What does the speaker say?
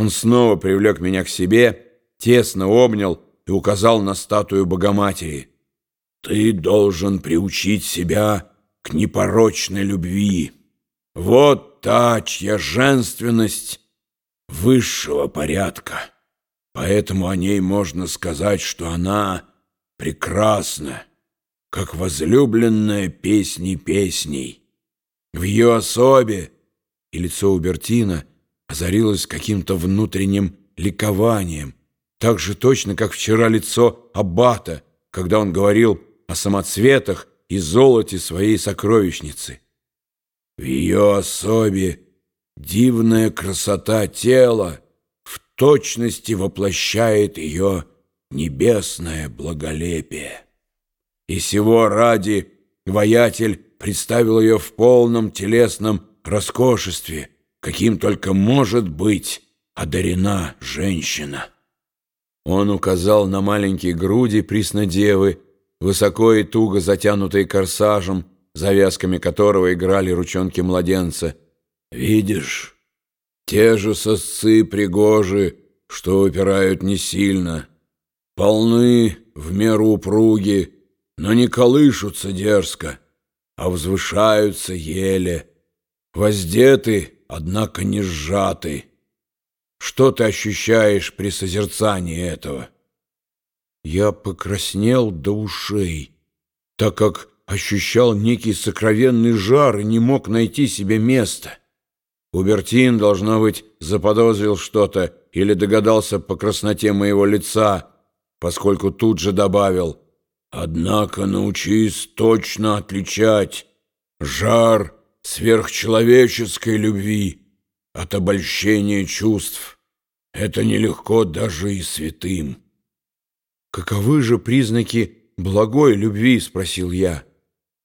Он снова привлек меня к себе, тесно обнял и указал на статую Богоматери. «Ты должен приучить себя к непорочной любви. Вот та, чья женственность высшего порядка. Поэтому о ней можно сказать, что она прекрасна, как возлюбленная песни песней. В ее особе и лицо Убертина озарилось каким-то внутренним ликованием, так же точно, как вчера лицо Аббата, когда он говорил о самоцветах и золоте своей сокровищницы. В ее особе дивная красота тела в точности воплощает ее небесное благолепие. И сего ради воятель представил ее в полном телесном роскошестве, каким только может быть одарена женщина. Он указал на маленькие груди приснодевы, высоко и туго затянутые корсажем, завязками которого играли ручонки младенца. «Видишь, те же сосцы пригожи, что упирают не сильно, полны в меру упруги, но не колышутся дерзко, а возвышаются еле, воздеты, однако не сжаты». Что ты ощущаешь при созерцании этого? Я покраснел до ушей, так как ощущал некий сокровенный жар и не мог найти себе места. Убертин, должно быть, заподозрил что-то или догадался по красноте моего лица, поскольку тут же добавил «Однако научись точно отличать жар сверхчеловеческой любви» от обольщения чувств. Это нелегко даже и святым. «Каковы же признаки благой любви?» — спросил я.